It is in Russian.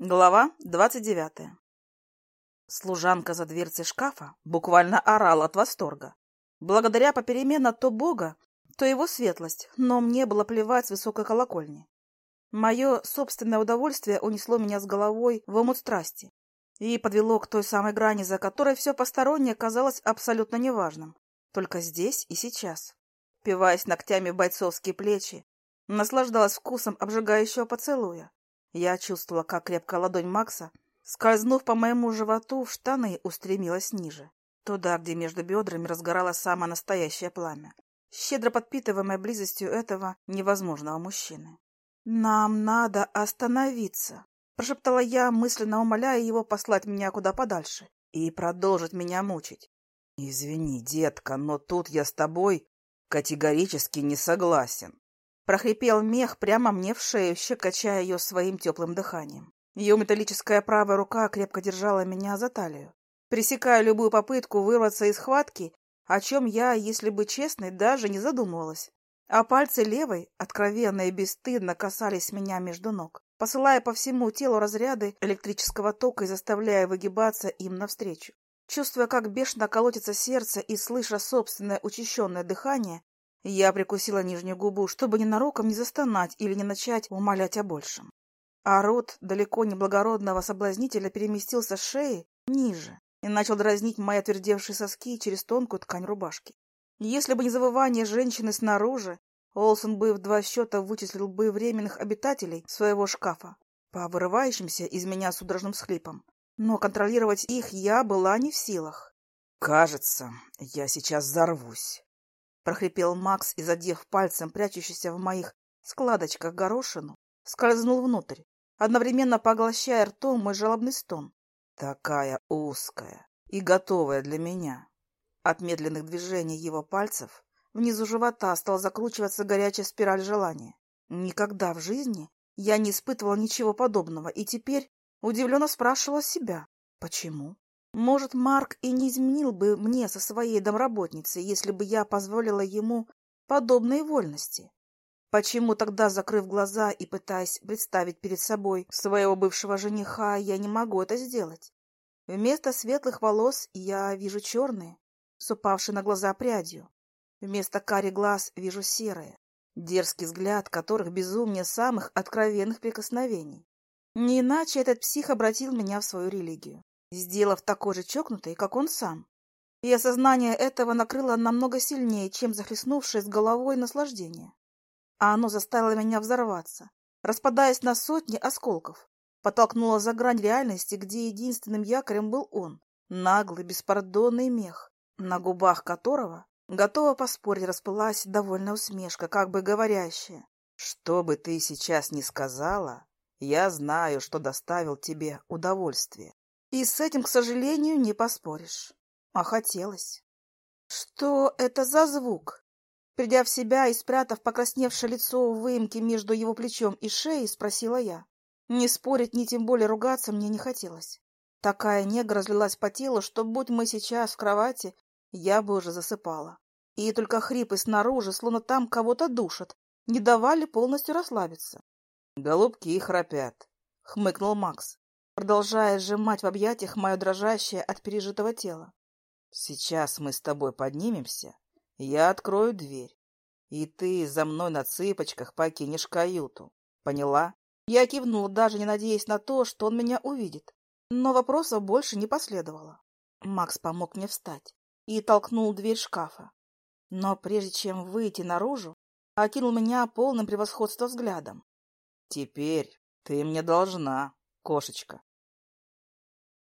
Глава двадцать девятая. Служанка за дверцей шкафа буквально орала от восторга. Благодаря попеременно то Бога, то его светлость, но мне было плевать с высокой колокольни. Мое собственное удовольствие унесло меня с головой в омут страсти и подвело к той самой грани, за которой все постороннее казалось абсолютно неважным. Только здесь и сейчас. Пиваясь ногтями в бойцовские плечи, наслаждалась вкусом обжигающего поцелуя. Я чувствовала, как крепкая ладонь Макса, скользнув по моему животу в штаны, устремилась ниже, туда, где между бедрами разгоралось самое настоящее пламя, щедро подпитываемое близостью этого невозможного мужчины. «Нам надо остановиться», — прошептала я, мысленно умоляя его послать меня куда подальше и продолжить меня мучить. «Извини, детка, но тут я с тобой категорически не согласен», — прохрипел мех прямо мне в шею, щекочая ее своим теплым дыханием. Ее металлическая правая рука крепко держала меня за талию, пресекая любую попытку вырваться из схватки, о чем я, если быть честной, даже не задумывалась а пальцы левой, откровенно и бесстыдно, касались меня между ног, посылая по всему телу разряды электрического тока и заставляя выгибаться им навстречу. Чувствуя, как бешено колотится сердце и слыша собственное учащенное дыхание, я прикусила нижнюю губу, чтобы ненароком не застонать или не начать умолять о большем. А рот далеко не благородного соблазнителя переместился с шеи ниже и начал дразнить мои отвердевшие соски через тонкую ткань рубашки. Если бы не завывание женщины снаружи, Олсон бы в два счета вычислил бы временных обитателей своего шкафа по вырывающимся из меня судорожным схлипам. Но контролировать их я была не в силах. «Кажется, я сейчас взорвусь», — прохрипел Макс и, задев пальцем прячущийся в моих складочках горошину, скользнул внутрь, одновременно поглощая ртом мой жалобный стон. «Такая узкая и готовая для меня». От медленных движений его пальцев внизу живота стал закручиваться горячая спираль желания. Никогда в жизни я не испытывала ничего подобного, и теперь удивленно спрашивала себя, почему? Может, Марк и не изменил бы мне со своей домработницей, если бы я позволила ему подобные вольности? Почему тогда, закрыв глаза и пытаясь представить перед собой своего бывшего жениха, я не могу это сделать? Вместо светлых волос я вижу черные, с упавшей на глаза прядью. Вместо кари глаз вижу серые, дерзкий взгляд которых безумнее самых откровенных прикосновений. Не иначе этот псих обратил меня в свою религию, сделав такой же чокнутой, как он сам. И осознание этого накрыло намного сильнее, чем захлестнувшее с головой наслаждение. А оно заставило меня взорваться, распадаясь на сотни осколков, подтолкнуло за грань реальности, где единственным якорем был он, наглый, беспардонный мех, на губах которого, готова поспорить, расплылась довольная усмешка, как бы говорящая. «Что бы ты сейчас ни сказала, я знаю, что доставил тебе удовольствие». И с этим, к сожалению, не поспоришь. А хотелось. «Что это за звук?» Придя в себя и спрятав покрасневшее лицо в выемке между его плечом и шеей, спросила я. Не спорить, ни тем более ругаться мне не хотелось. Такая нега разлилась по телу, что, будь мы сейчас в кровати, я бы уже засыпала. И только хрипы снаружи, словно там кого-то душат, не давали полностью расслабиться. — Голубки храпят, — хмыкнул Макс, продолжая сжимать в объятиях мое дрожащее от пережитого тело. — Сейчас мы с тобой поднимемся, я открою дверь, и ты за мной на цыпочках покинешь каюту. Поняла? Я кивнула, даже не надеясь на то, что он меня увидит. Но вопросов больше не последовало. Макс помог мне встать и толкнул дверь шкафа. Но прежде чем выйти наружу, окинул меня полным превосходства взглядом. — Теперь ты мне должна, кошечка.